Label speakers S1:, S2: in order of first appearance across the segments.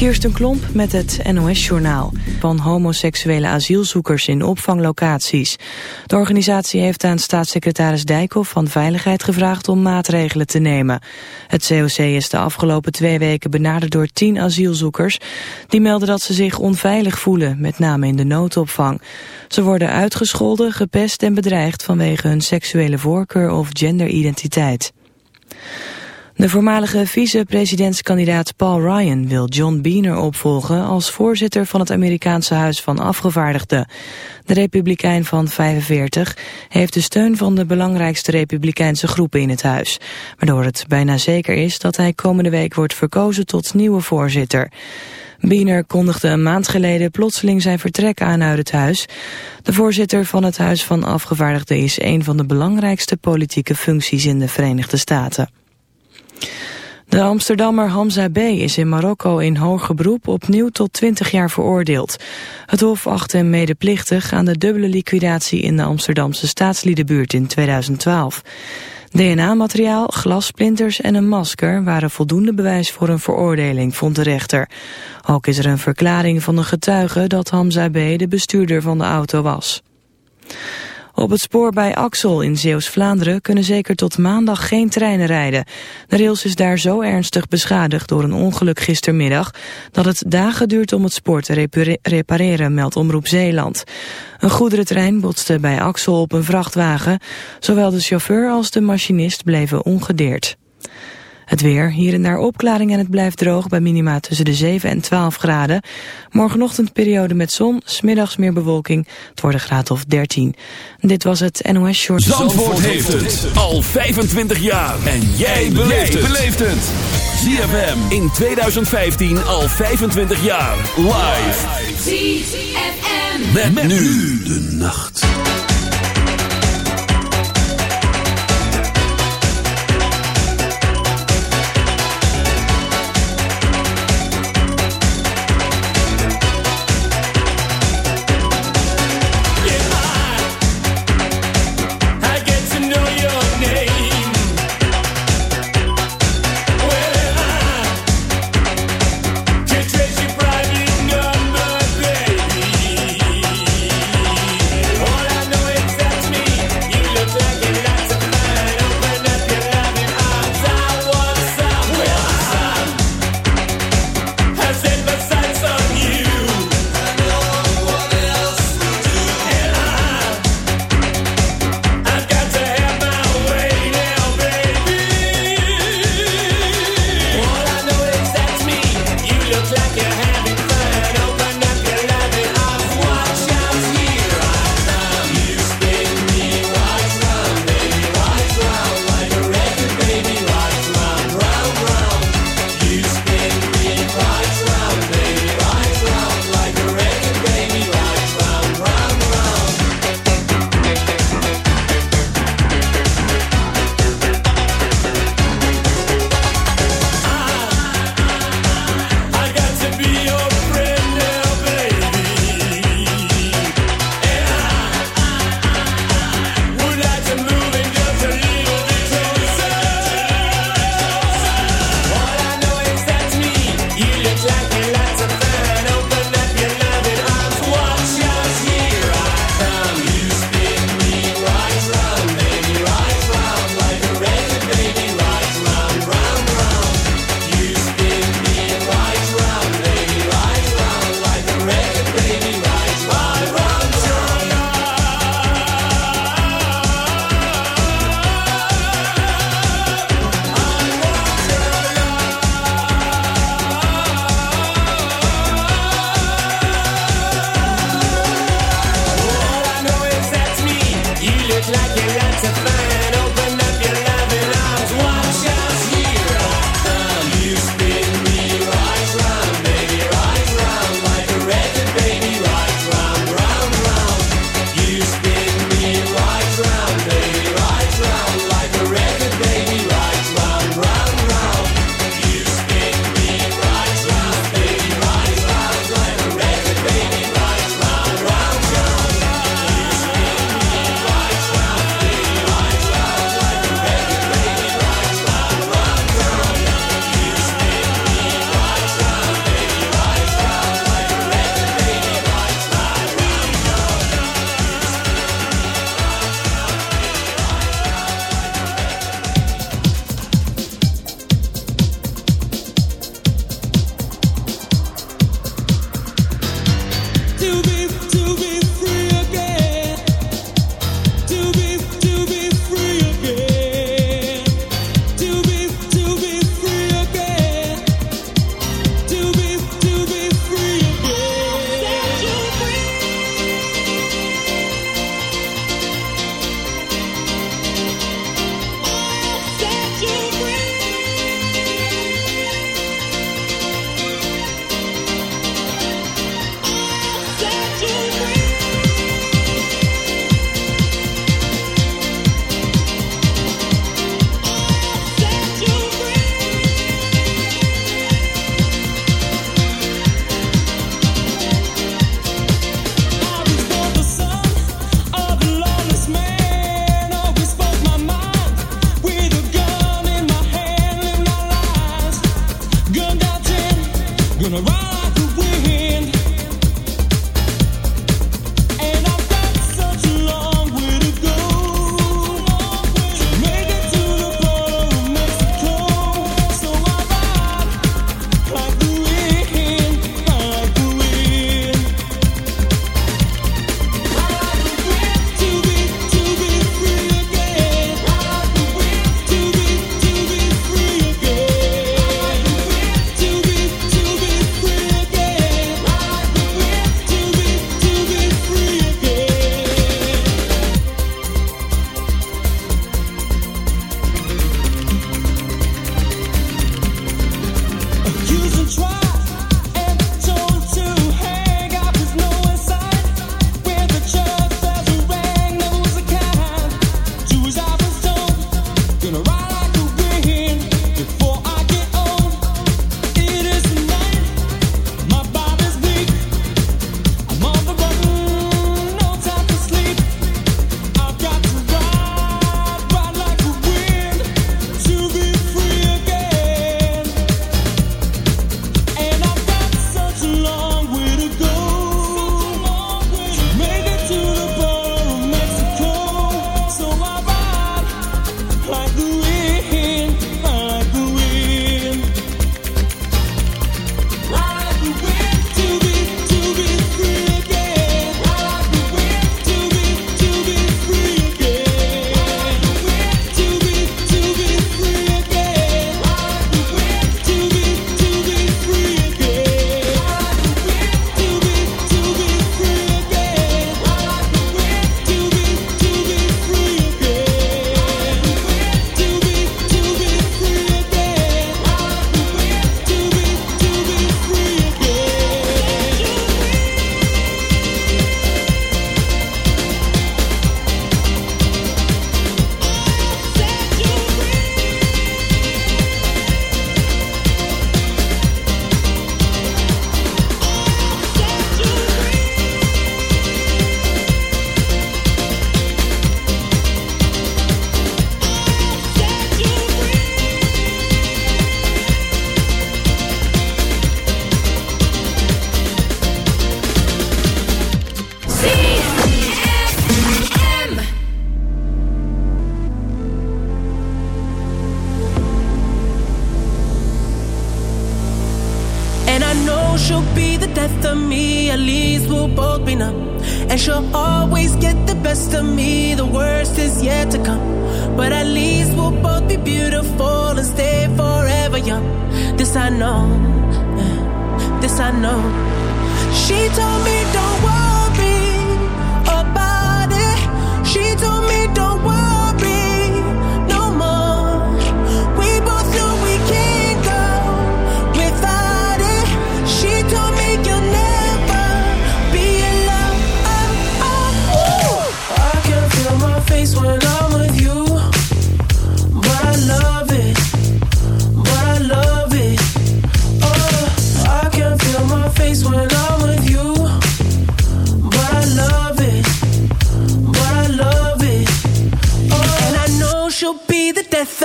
S1: Kirsten Klomp met het NOS-journaal van homoseksuele asielzoekers in opvanglocaties. De organisatie heeft aan staatssecretaris Dijkhoff van Veiligheid gevraagd om maatregelen te nemen. Het COC is de afgelopen twee weken benaderd door tien asielzoekers. Die melden dat ze zich onveilig voelen, met name in de noodopvang. Ze worden uitgescholden, gepest en bedreigd vanwege hun seksuele voorkeur of genderidentiteit. De voormalige vice-presidentskandidaat Paul Ryan wil John Boehner opvolgen als voorzitter van het Amerikaanse Huis van Afgevaardigden. De republikein van 45 heeft de steun van de belangrijkste republikeinse groepen in het huis, waardoor het bijna zeker is dat hij komende week wordt verkozen tot nieuwe voorzitter. Biener kondigde een maand geleden plotseling zijn vertrek aan uit het huis. De voorzitter van het Huis van Afgevaardigden is een van de belangrijkste politieke functies in de Verenigde Staten. De Amsterdammer Hamza B. is in Marokko in hoger beroep opnieuw tot 20 jaar veroordeeld. Het Hof acht hem medeplichtig aan de dubbele liquidatie in de Amsterdamse staatsliedenbuurt in 2012. DNA-materiaal, glassplinters en een masker waren voldoende bewijs voor een veroordeling, vond de rechter. Ook is er een verklaring van een getuige dat Hamza B. de bestuurder van de auto was. Op het spoor bij Axel in Zeeuws-Vlaanderen kunnen zeker tot maandag geen treinen rijden. De rails is daar zo ernstig beschadigd door een ongeluk gistermiddag... dat het dagen duurt om het spoor te repareren, meldt Omroep Zeeland. Een goederentrein botste bij Axel op een vrachtwagen. Zowel de chauffeur als de machinist bleven ongedeerd. Het weer, hier en daar opklaring en het blijft droog bij minima tussen de 7 en 12 graden. Morgenochtend periode met zon, smiddags meer bewolking. Het wordt een graad of 13. Dit was het NOS Short.
S2: Zandvoort, Zandvoort heeft het al 25 jaar. En jij beleeft het. ZFM in 2015 al 25 jaar. Live. ZFM. met nu de nacht.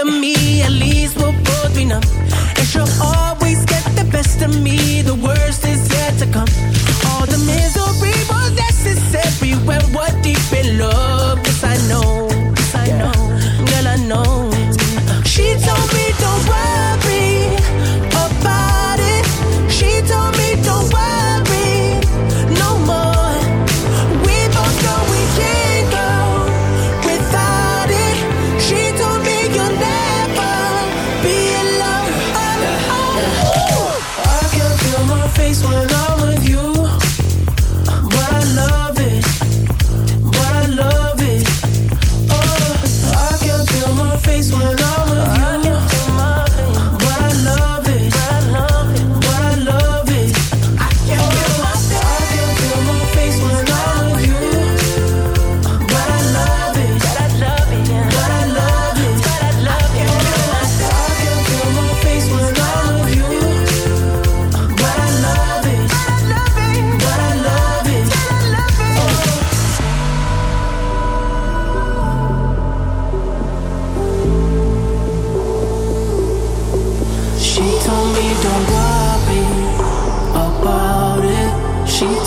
S3: of me, at least we'll
S4: both be numb. And she'll always get the best of me, the worst
S2: is yet to come. All the misery was necessary Well, what
S5: did
S3: deep in love.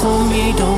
S3: Face me, I'm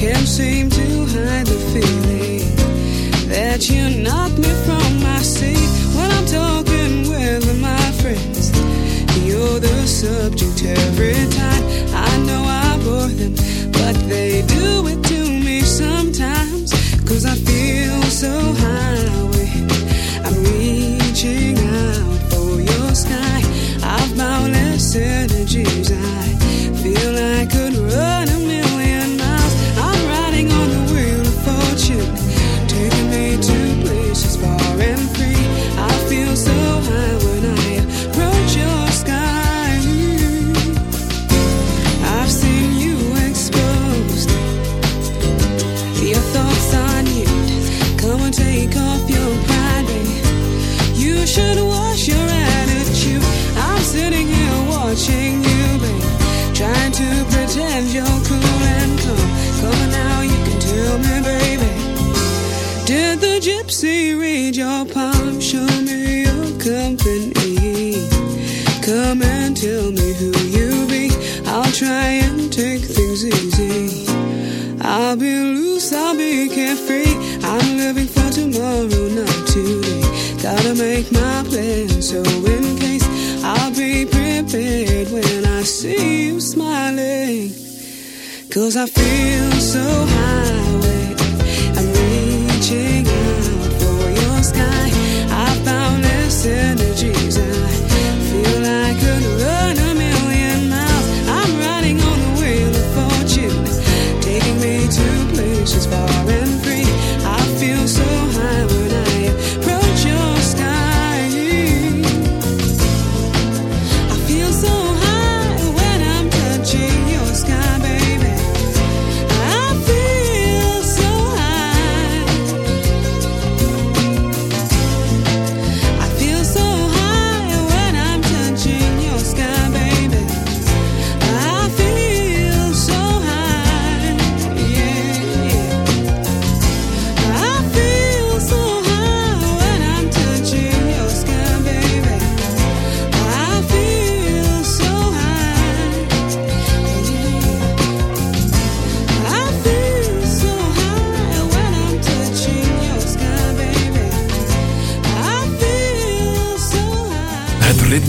S3: Can't seem to hide the feeling That you knock me from my seat. When I'm talking with my friends You're the subject every time tomorrow, not today. Gotta make my plan So in case I'll be prepared When I see you smiling. Cause I feel so high I'm reaching out for your sky. I found less energies I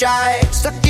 S6: strike. Stuck